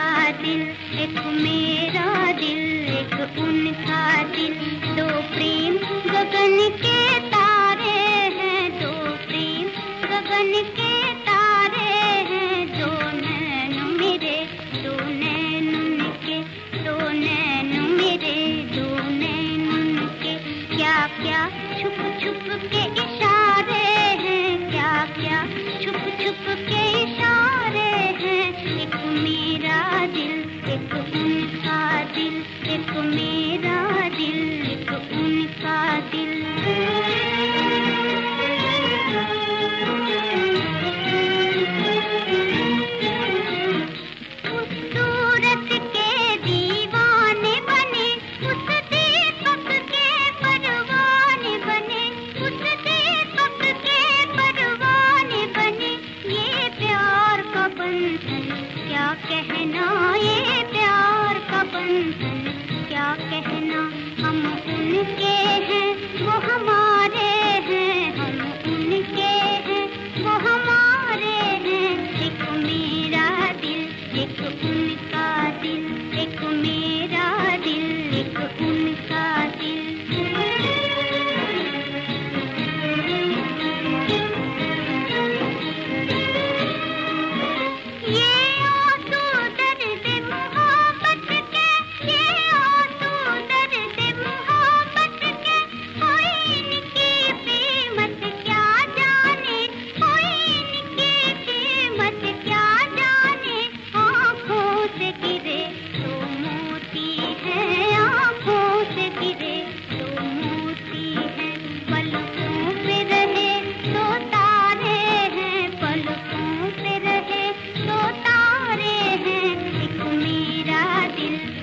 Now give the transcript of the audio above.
उनका दिल, एक मेरा दिल, एक उनका दिल। दो प्रेम गगन के तारे हैं, दो प्रेम गगन के तारे हैं। दो नैन मेरे, दो नैन के, दो नैन मेरे, दो नैन के। क्या क्या छुप छुप के इशारे हैं। उनका दिल एक मेरा दिल एक उनका दिल।